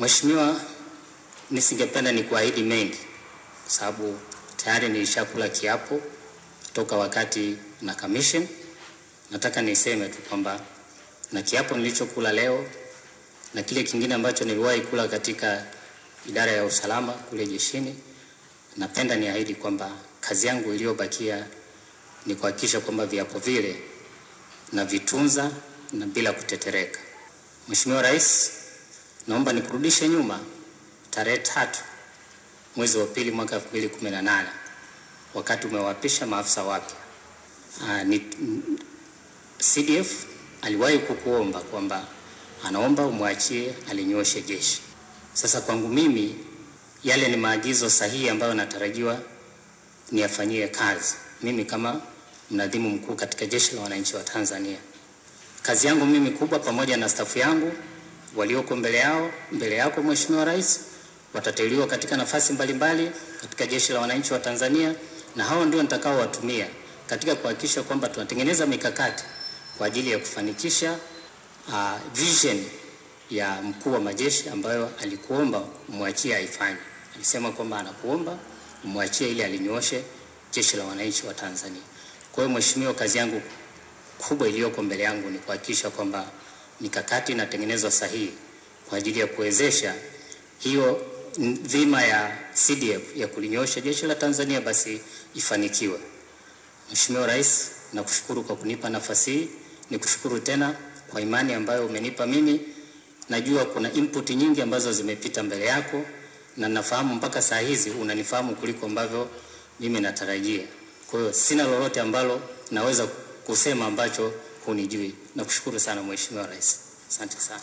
Mheshimiwa, nisingependa ni kuahidi mengi kwa sababu tayari nilishakula kiapo toka wakati na commission. Nataka niseme tu kwamba na kiapo nilichokula leo na kile kingine ambacho niliwahi kula katika idara ya usalama kule jeshini, napenda niahidi kwamba kazi yangu iliyobakia ni kuhakikisha kwamba viapo vile na vitunza na bila kutetereka. Mheshimiwa Rais, naomba nikurudishe nyuma tarehe tatu mwezi wa pili mwaka 2018 wakati umewapisha maafisa wapya. Ah, CDF aliwahi kukuomba kwamba anaomba umwachie alinyoshe jeshi. Sasa kwangu mimi yale ni maagizo sahihi ambayo natarajiwa niyafanyie kazi mimi kama mnadhimu mkuu katika Jeshi la Wananchi wa Tanzania. Kazi yangu mimi kubwa pamoja na stafu yangu walioko mbele yao mbele yako Mheshimiwa Rais watateuliwa katika nafasi mbalimbali mbali, katika Jeshi la Wananchi wa Tanzania, na hao ndio nitakao watumia katika kuhakikisha kwamba tunatengeneza mikakati kwa ajili ya kufanikisha uh, vision ya mkuu wa majeshi ambayo alikuomba umwachie aifanye. Alisema kwamba anakuomba umwachie ili alinyoshe Jeshi la Wananchi wa Tanzania. Kwa hiyo Mheshimiwa, kazi yangu kubwa iliyoko mbele yangu ni kuhakikisha kwamba mikakati inatengenezwa sahihi kwa ajili ya kuwezesha hiyo dhima ya CDF ya kulinyosha jeshi la Tanzania basi ifanikiwe. Mheshimiwa Rais, nakushukuru kwa kunipa nafasi hii, nikushukuru tena kwa imani ambayo umenipa mimi. Najua kuna input nyingi ambazo zimepita mbele yako na nafahamu mpaka saa hizi unanifahamu kuliko ambavyo mimi natarajia. Kwa hiyo sina lolote ambalo naweza kusema ambacho hunijui. Nakushukuru sana Mheshimiwa Rais. Asante sana.